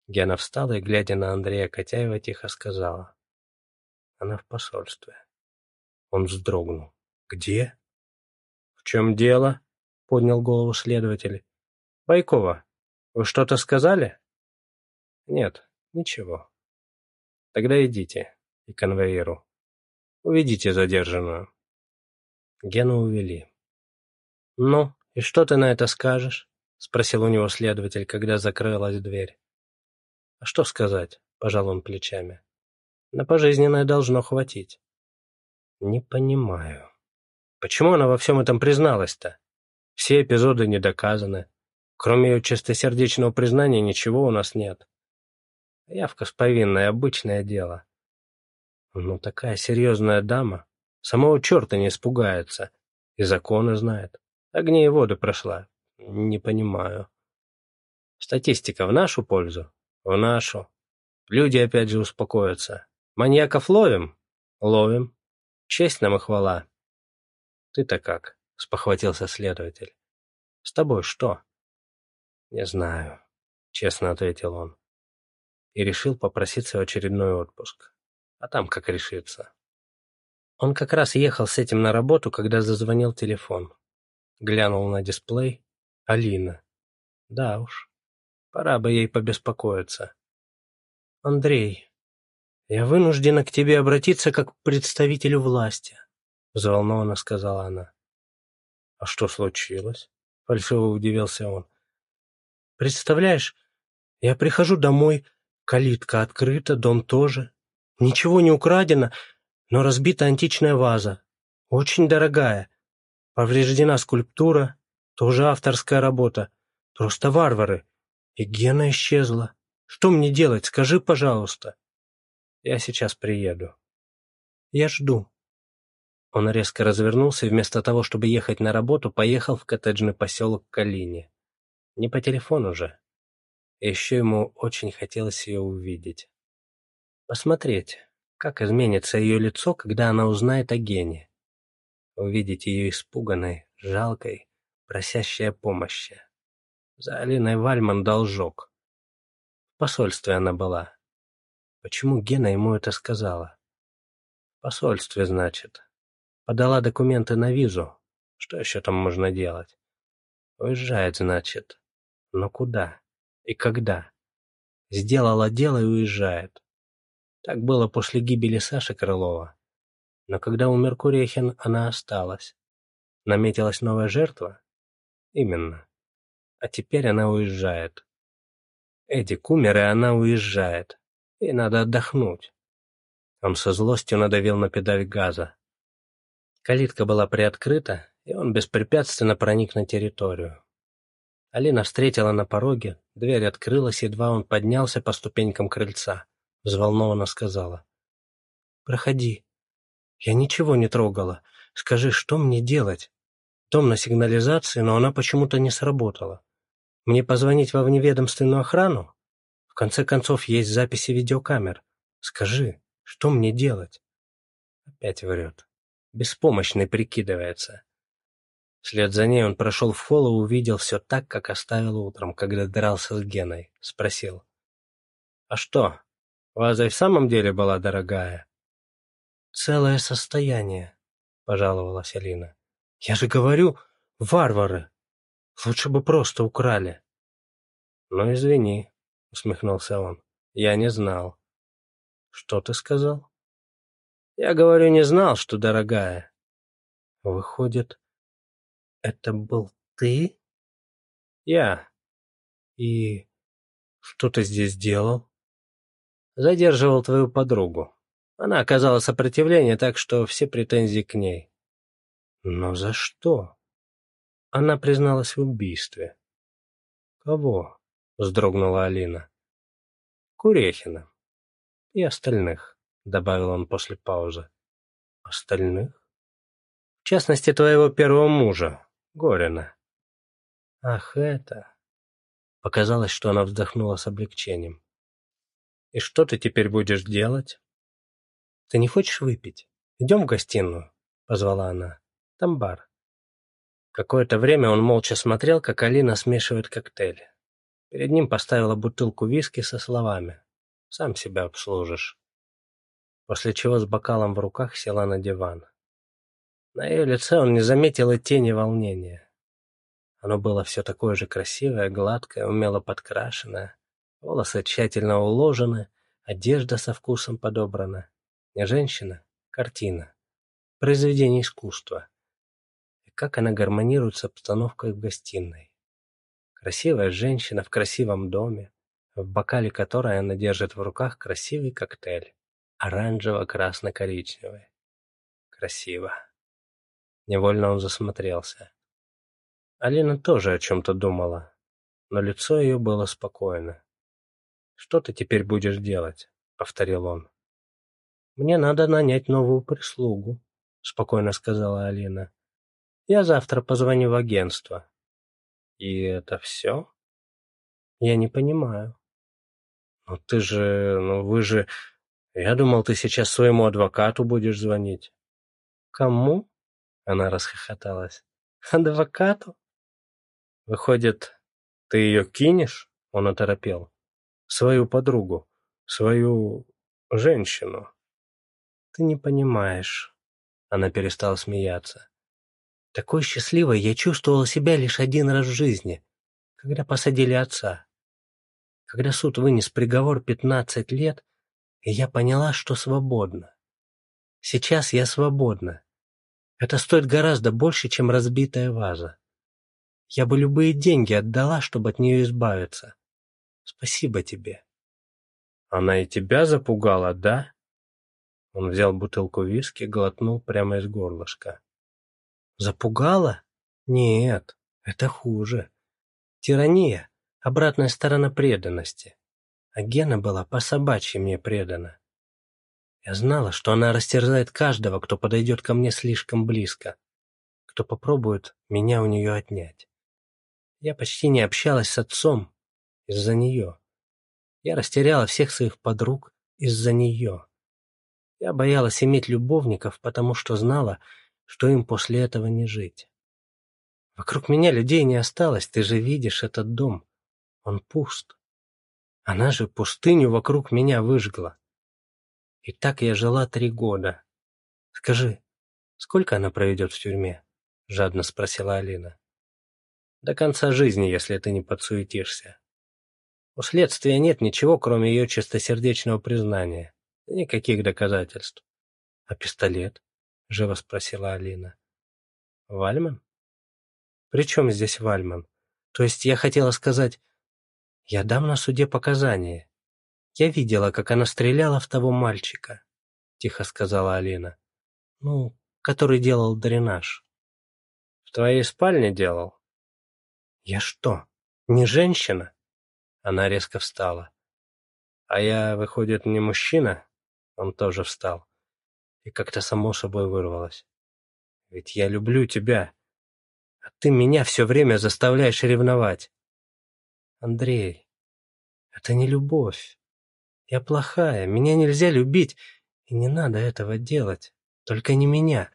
Гена встала и, глядя на Андрея Котяева, тихо сказала. Она в посольстве. Он вздрогнул. «Где?» «В чем дело?» — поднял голову следователь. «Байкова, вы что-то сказали?» «Нет, ничего. Тогда идите и конвоиру. Уведите задержанную». Гену увели. «Ну, и что ты на это скажешь?» — спросил у него следователь, когда закрылась дверь. «А что сказать?» — пожал он плечами. «На пожизненное должно хватить». Не понимаю. Почему она во всем этом призналась-то? Все эпизоды не доказаны. Кроме ее чистосердечного признания ничего у нас нет. Явка с повинной — обычное дело. Ну, такая серьезная дама. Самого черта не испугается. И законы знает. Огни и воды прошла. Не понимаю. Статистика в нашу пользу? В нашу. Люди опять же успокоятся. Маньяков ловим? Ловим. Честь нам и хвала. Ты-то как? Спохватился следователь. С тобой что? Не знаю, честно ответил он. И решил попроситься в очередной отпуск. А там как решится. Он как раз ехал с этим на работу, когда зазвонил телефон. Глянул на дисплей. Алина. Да уж, пора бы ей побеспокоиться. Андрей, я вынуждена к тебе обратиться как к представителю власти, взволнованно сказала она. А что случилось? Фальшиво удивился он. Представляешь, я прихожу домой, калитка открыта, дом тоже. Ничего не украдено, но разбита античная ваза. Очень дорогая. Повреждена скульптура, тоже авторская работа. Просто варвары. И Гена исчезла. Что мне делать, скажи, пожалуйста. Я сейчас приеду. Я жду. Он резко развернулся и вместо того, чтобы ехать на работу, поехал в коттеджный поселок Калине. Не по телефону же. Еще ему очень хотелось ее увидеть. Посмотреть, как изменится ее лицо, когда она узнает о Гене. Увидеть ее испуганной, жалкой, просящей о помощи. За Алиной Вальман должок. В посольстве она была. Почему Гена ему это сказала? В посольстве, значит. Подала документы на визу. Что еще там можно делать? Уезжает, значит. Но куда? И когда? Сделала дело и уезжает. Так было после гибели Саши Крылова. Но когда умер Курехин, она осталась. Наметилась новая жертва? Именно. А теперь она уезжает. Эдик умер, и она уезжает. И надо отдохнуть. Он со злостью надавил на педаль газа. Калитка была приоткрыта, и он беспрепятственно проник на территорию. Алина встретила на пороге, дверь открылась, едва он поднялся по ступенькам крыльца взволнованно сказала. «Проходи. Я ничего не трогала. Скажи, что мне делать? Дом на сигнализации, но она почему-то не сработала. Мне позвонить во вневедомственную охрану? В конце концов, есть записи видеокамер. Скажи, что мне делать?» Опять врет. Беспомощный прикидывается. Вслед за ней он прошел в холл и увидел все так, как оставил утром, когда дрался с Геной. Спросил. «А что, Ваза и в самом деле была дорогая. «Целое состояние», — пожаловалась Алина. «Я же говорю, варвары. Лучше бы просто украли». «Ну, извини», — усмехнулся он. «Я не знал». «Что ты сказал?» «Я говорю, не знал, что дорогая». «Выходит, это был ты?» «Я». «И что ты здесь делал?» Задерживал твою подругу. Она оказала сопротивление, так что все претензии к ней. Но за что? Она призналась в убийстве. Кого? Вздрогнула Алина. Курехина. И остальных, добавил он после паузы. Остальных? В частности, твоего первого мужа, Горина. Ах, это... Показалось, что она вздохнула с облегчением. «И что ты теперь будешь делать?» «Ты не хочешь выпить? Идем в гостиную», — позвала она. «Там бар». Какое-то время он молча смотрел, как Алина смешивает коктейли. Перед ним поставила бутылку виски со словами «Сам себя обслужишь». После чего с бокалом в руках села на диван. На ее лице он не заметил и тени волнения. Оно было все такое же красивое, гладкое, умело подкрашенное, Волосы тщательно уложены, одежда со вкусом подобрана. Не женщина, картина. Произведение искусства. И как она гармонирует с обстановкой в гостиной. Красивая женщина в красивом доме, в бокале которой она держит в руках красивый коктейль. Оранжево-красно-коричневый. Красиво. Невольно он засмотрелся. Алина тоже о чем-то думала, но лицо ее было спокойно. «Что ты теперь будешь делать?» — повторил он. «Мне надо нанять новую прислугу», — спокойно сказала Алина. «Я завтра позвоню в агентство». «И это все?» «Я не понимаю». «Ну ты же... ну вы же... Я думал, ты сейчас своему адвокату будешь звонить». Кому? Она расхохоталась. Адвокату? Выходит, ты ее кинешь? Он оторопел. Свою подругу, свою женщину. Ты не понимаешь. Она перестала смеяться. Такой счастливой я чувствовала себя лишь один раз в жизни, когда посадили отца. Когда суд вынес приговор пятнадцать лет, и я поняла, что свободна. Сейчас я свободна. Это стоит гораздо больше, чем разбитая ваза. Я бы любые деньги отдала, чтобы от нее избавиться. Спасибо тебе. Она и тебя запугала, да? Он взял бутылку виски, глотнул прямо из горлышка. Запугала? Нет, это хуже. Тирания — обратная сторона преданности. А Гена была по-собачьи мне предана. Я знала, что она растерзает каждого, кто подойдет ко мне слишком близко, кто попробует меня у нее отнять. Я почти не общалась с отцом из-за нее. Я растеряла всех своих подруг из-за нее. Я боялась иметь любовников, потому что знала, что им после этого не жить. Вокруг меня людей не осталось, ты же видишь этот дом. Он пуст. Она же пустыню вокруг меня выжгла. И так я жила три года. Скажи, сколько она проведет в тюрьме? Жадно спросила Алина. До конца жизни, если ты не подсуетишься. У следствия нет ничего, кроме ее чистосердечного признания. Никаких доказательств. А пистолет? Живо спросила Алина. Вальман? При чем здесь Вальман? То есть я хотела сказать, я дам на суде показания. «Я видела, как она стреляла в того мальчика», — тихо сказала Алина. «Ну, который делал дренаж». «В твоей спальне делал?» «Я что, не женщина?» Она резко встала. «А я, выходит, не мужчина?» Он тоже встал. И как-то само собой вырвалось. «Ведь я люблю тебя, а ты меня все время заставляешь ревновать». «Андрей, это не любовь. Я плохая, меня нельзя любить, и не надо этого делать. Только не меня.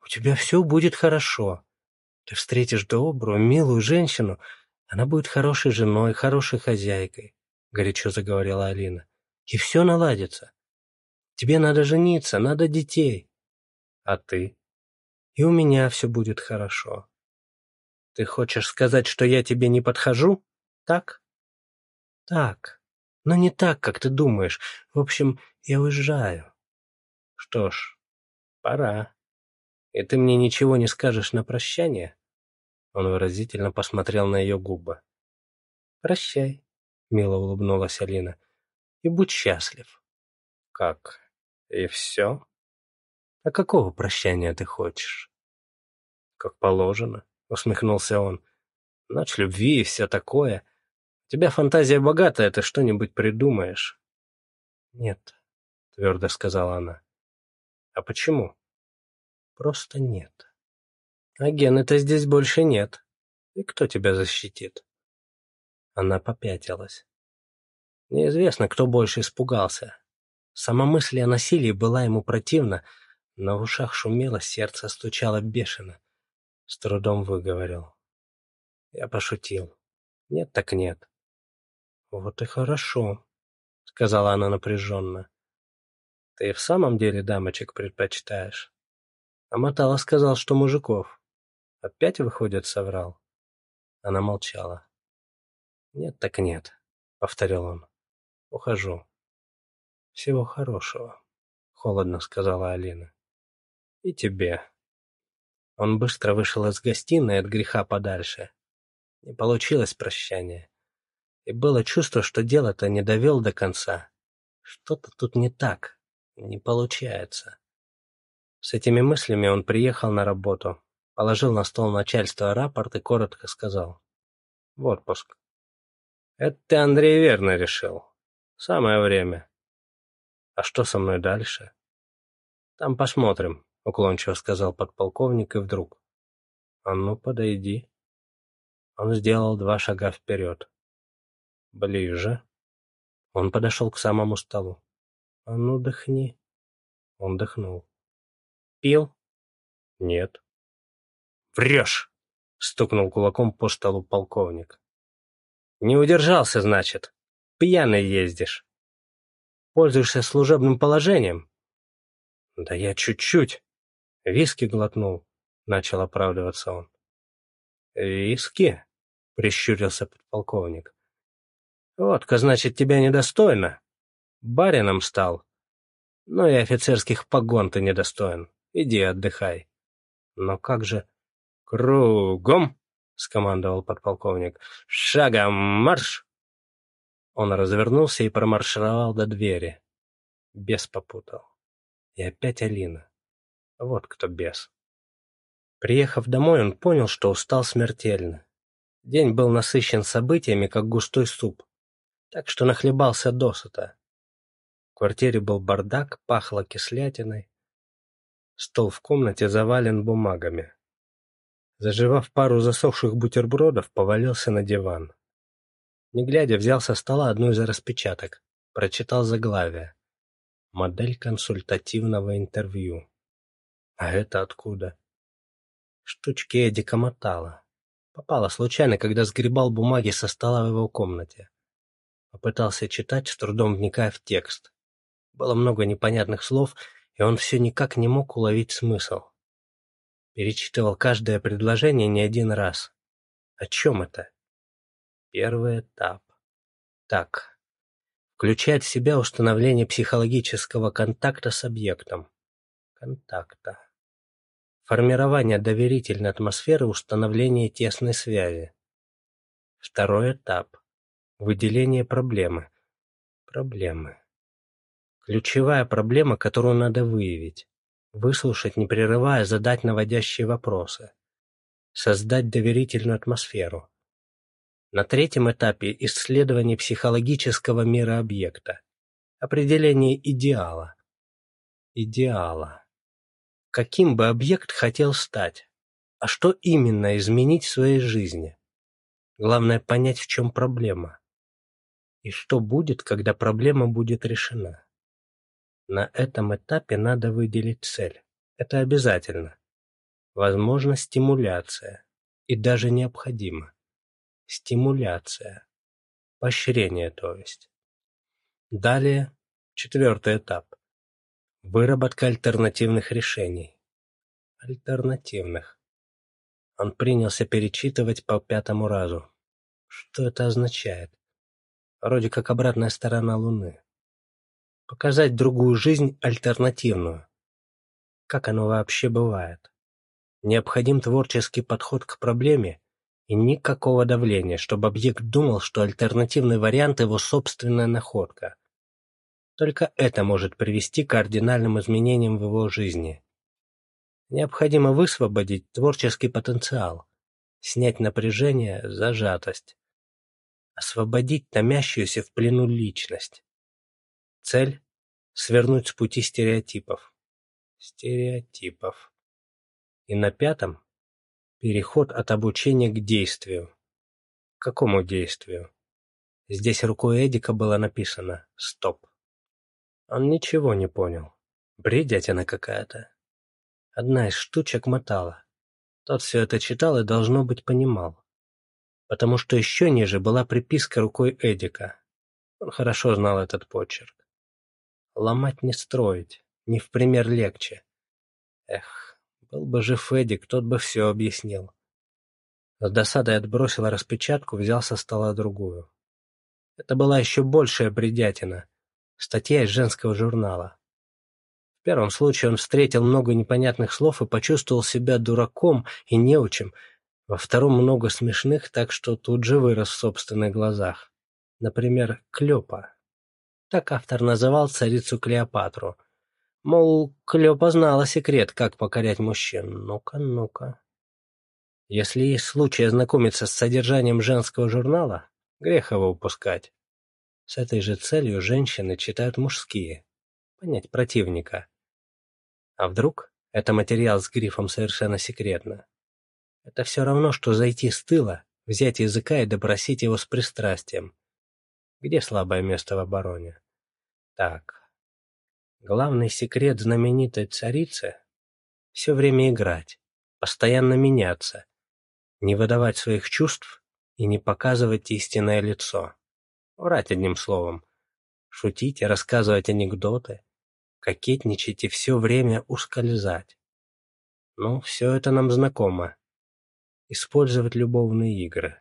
У тебя все будет хорошо. Ты встретишь добрую, милую женщину, она будет хорошей женой, хорошей хозяйкой, — горячо заговорила Алина. И все наладится. Тебе надо жениться, надо детей. А ты? И у меня все будет хорошо. Ты хочешь сказать, что я тебе не подхожу? Так? Так но не так, как ты думаешь. В общем, я уезжаю. Что ж, пора. И ты мне ничего не скажешь на прощание? Он выразительно посмотрел на ее губы. Прощай, мило улыбнулась Алина. И будь счастлив. Как? И все? А какого прощания ты хочешь? Как положено, усмехнулся он. Ночь любви и все такое тебя фантазия богатая, ты что-нибудь придумаешь. Нет, твердо сказала она. А почему? Просто нет. А Гены-то здесь больше нет. И кто тебя защитит? Она попятилась. Неизвестно, кто больше испугался. Сама мысль о насилии была ему противна, но в ушах шумело, сердце стучало бешено. С трудом выговорил. Я пошутил. Нет так нет. «Вот и хорошо», — сказала она напряженно. «Ты в самом деле дамочек предпочитаешь?» А Матала сказал, что мужиков. Опять, выходит, соврал. Она молчала. «Нет так нет», — повторил он. «Ухожу». «Всего хорошего», — холодно сказала Алина. «И тебе». Он быстро вышел из гостиной от греха подальше. Не получилось прощания и было чувство, что дело-то не довел до конца. Что-то тут не так, не получается. С этими мыслями он приехал на работу, положил на стол начальства рапорт и коротко сказал. В отпуск. Это ты, Андрей, верно решил. Самое время. А что со мной дальше? Там посмотрим, уклончиво сказал подполковник и вдруг. А ну, подойди. Он сделал два шага вперед. Ближе. Он подошел к самому столу. А ну, дыхни. Он дыхнул. Пил? Нет. Врешь! Стукнул кулаком по столу полковник. Не удержался, значит. Пьяный ездишь. Пользуешься служебным положением? Да я чуть-чуть. Виски глотнул, начал оправдываться он. Виски? Прищурился подполковник. Водка, значит, тебя недостойна. Барином стал. Но и офицерских погон ты недостоин. Иди отдыхай. Но как же... Кругом, скомандовал подполковник. Шагом марш! Он развернулся и промаршировал до двери. Бес попутал. И опять Алина. Вот кто бес. Приехав домой, он понял, что устал смертельно. День был насыщен событиями, как густой суп, так что нахлебался досыта. В квартире был бардак, пахло кислятиной. Стол в комнате завален бумагами. Заживав пару засохших бутербродов, повалился на диван. Не глядя, взял со стола одну из распечаток, прочитал заглавие. Модель консультативного интервью. А это откуда? Штучки Эдика мотала. Попала случайно, когда сгребал бумаги со стола в его комнате. Попытался читать, с трудом вникая в текст. Было много непонятных слов, и он все никак не мог уловить смысл. Перечитывал каждое предложение не один раз. О чем это? Первый этап. Так. Включает в себя установление психологического контакта с объектом. Контакта. Формирование доверительной атмосферы, установление тесной связи. Второй этап. Выделение проблемы. Проблемы. Ключевая проблема, которую надо выявить. Выслушать, не прерывая, задать наводящие вопросы. Создать доверительную атмосферу. На третьем этапе исследование психологического мира объекта. Определение идеала. Идеала. Каким бы объект хотел стать? А что именно изменить в своей жизни? Главное понять, в чем проблема. И что будет, когда проблема будет решена. На этом этапе надо выделить цель. Это обязательно. Возможно, стимуляция. И даже необходимо. Стимуляция. Поощрение, то есть. Далее, четвертый этап. Выработка альтернативных решений. Альтернативных. Он принялся перечитывать по пятому разу. Что это означает? Вроде как обратная сторона Луны. Показать другую жизнь альтернативную. Как оно вообще бывает? Необходим творческий подход к проблеме и никакого давления, чтобы объект думал, что альтернативный вариант – его собственная находка. Только это может привести к кардинальным изменениям в его жизни. Необходимо высвободить творческий потенциал, снять напряжение, зажатость, освободить томящуюся в плену личность. Цель – свернуть с пути стереотипов. Стереотипов. И на пятом Переход от обучения к действию. К какому действию? Здесь рукой Эдика было написано «Стоп». Он ничего не понял. Бредятина какая-то. Одна из штучек мотала. Тот все это читал и, должно быть, понимал. Потому что еще ниже была приписка рукой Эдика. Он хорошо знал этот почерк. Ломать не строить, не в пример легче. Эх, был бы жив Эдик, тот бы все объяснил. С досадой отбросил распечатку, взял со стола другую. Это была еще большая бредятина. Статья из женского журнала. В первом случае он встретил много непонятных слов и почувствовал себя дураком и неучим. Во втором много смешных, так что тут же вырос в собственных глазах. Например, Клёпа. Так автор называл царицу Клеопатру — Мол, Клёпа знала секрет, как покорять мужчин. Ну-ка, ну-ка. Если есть случай ознакомиться с содержанием женского журнала, грех его упускать. С этой же целью женщины читают мужские. Понять противника. А вдруг это материал с грифом совершенно секретно? Это все равно, что зайти с тыла, взять языка и допросить его с пристрастием. Где слабое место в обороне? Так, Главный секрет знаменитой царицы Все время играть, постоянно меняться, не выдавать своих чувств и не показывать истинное лицо. Врать одним словом. Шутить и рассказывать анекдоты, кокетничать и все время ускользать. Ну, все это нам знакомо. Использовать любовные игры.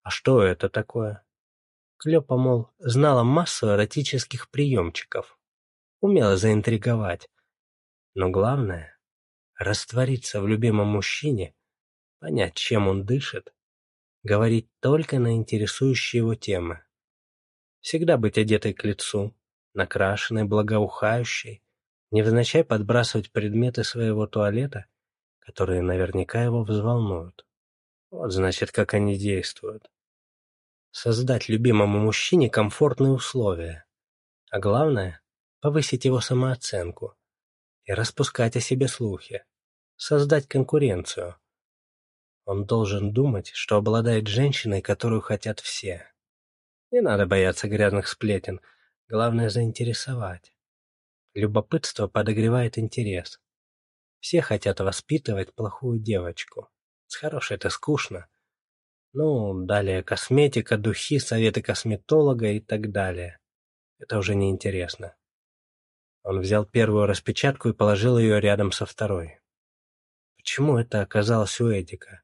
А что это такое? Клёпа, мол, знала массу эротических приемчиков. Умела заинтриговать. Но главное — раствориться в любимом мужчине, понять, чем он дышит, говорить только на интересующие его темы. Всегда быть одетой к лицу, накрашенной, благоухающей, невзначай подбрасывать предметы своего туалета, которые наверняка его взволнуют. Вот значит, как они действуют. Создать любимому мужчине комфортные условия. А главное – повысить его самооценку и распускать о себе слухи. Создать конкуренцию. Он должен думать, что обладает женщиной, которую хотят все. Не надо бояться грязных сплетен, главное заинтересовать. Любопытство подогревает интерес. Все хотят воспитывать плохую девочку. С хорошей это скучно. Ну, далее косметика, духи, советы косметолога и так далее. Это уже не интересно. Он взял первую распечатку и положил ее рядом со второй. Почему это оказалось у Эдика?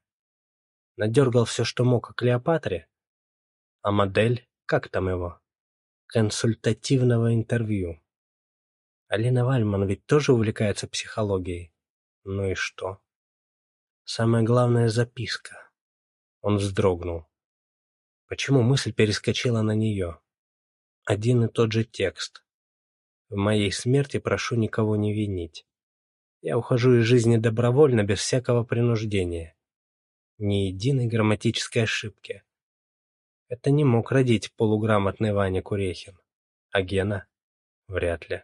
Надергал все, что мог о Клеопатре? А модель, как там его? Консультативного интервью. Алина Вальман ведь тоже увлекается психологией. Ну и что? Самая главная записка. Он вздрогнул. Почему мысль перескочила на нее? Один и тот же текст. В моей смерти прошу никого не винить. Я ухожу из жизни добровольно, без всякого принуждения. Ни единой грамматической ошибки. Это не мог родить полуграмотный Ваня Курехин. А Гена? Вряд ли.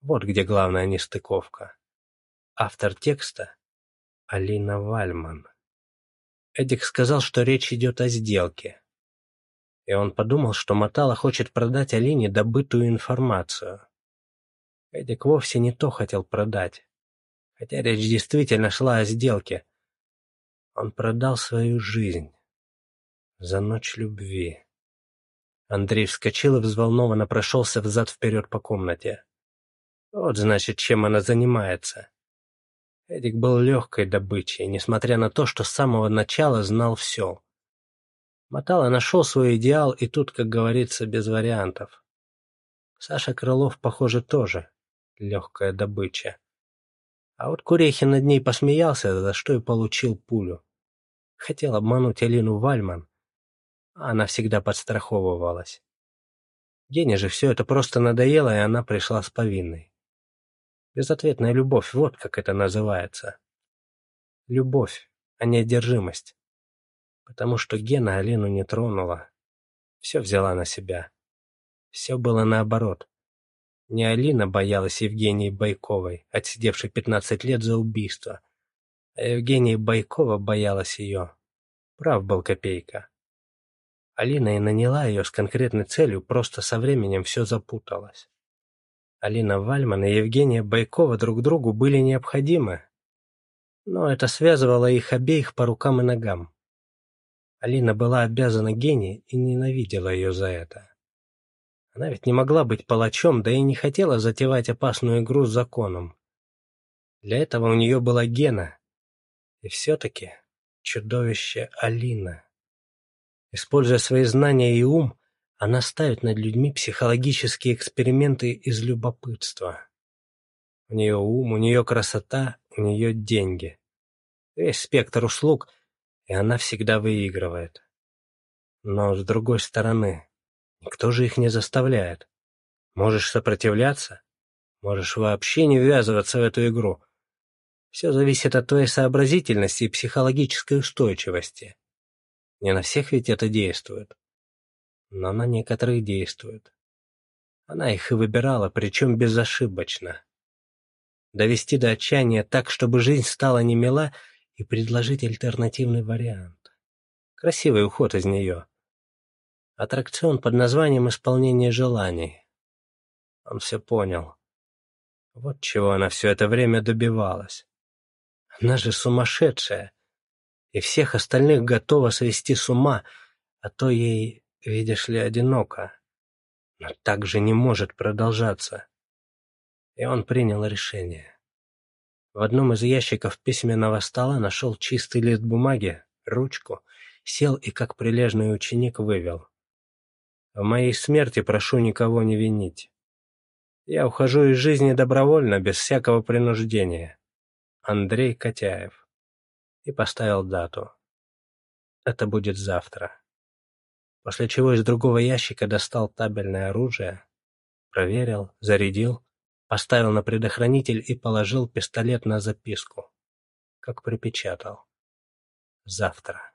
Вот где главная нестыковка. Автор текста — Алина Вальман. Эдик сказал, что речь идет о сделке. И он подумал, что Матала хочет продать Алине добытую информацию. Эдик вовсе не то хотел продать. Хотя речь действительно шла о сделке. Он продал свою жизнь. За ночь любви. Андрей вскочил и взволнованно прошелся взад-вперед по комнате. Вот, значит, чем она занимается. Эдик был легкой добычей, несмотря на то, что с самого начала знал все. Матала нашел свой идеал, и тут, как говорится, без вариантов. Саша Крылов, похоже, тоже легкая добыча. А вот Курехин над ней посмеялся, за что и получил пулю. Хотел обмануть Алину Вальман, а она всегда подстраховывалась. Гене же все это просто надоело, и она пришла с повинной. Безответная любовь, вот как это называется. Любовь, а не одержимость. Потому что Гена Алину не тронула. Все взяла на себя. Все было наоборот. Не Алина боялась Евгении Байковой, отсидевшей 15 лет за убийство, а Евгения Байкова боялась ее. Прав был Копейка. Алина и наняла ее с конкретной целью, просто со временем все запуталось. Алина Вальман и Евгения Байкова друг другу были необходимы, но это связывало их обеих по рукам и ногам. Алина была обязана Гене и ненавидела ее за это. Она ведь не могла быть палачом, да и не хотела затевать опасную игру с законом. Для этого у нее была Гена. И все-таки чудовище Алина. Используя свои знания и ум, она ставит над людьми психологические эксперименты из любопытства. У нее ум, у нее красота, у нее деньги. Весь спектр услуг, и она всегда выигрывает. Но с другой стороны, никто же их не заставляет. Можешь сопротивляться, можешь вообще не ввязываться в эту игру. Все зависит от твоей сообразительности и психологической устойчивости. Не на всех ведь это действует но на некоторых действует. Она их и выбирала, причем безошибочно. Довести до отчаяния так, чтобы жизнь стала немила, и предложить альтернативный вариант. Красивый уход из нее. Аттракцион под названием «Исполнение желаний». Он все понял. Вот чего она все это время добивалась. Она же сумасшедшая, и всех остальных готова свести с ума, а то ей, видишь ли, одиноко. Но так же не может продолжаться. И он принял решение. В одном из ящиков письменного стола нашел чистый лист бумаги, ручку, сел и, как прилежный ученик, вывел. В моей смерти прошу никого не винить. Я ухожу из жизни добровольно, без всякого принуждения. Андрей Котяев. И поставил дату. Это будет завтра. После чего из другого ящика достал табельное оружие, проверил, зарядил, поставил на предохранитель и положил пистолет на записку, как припечатал. Завтра.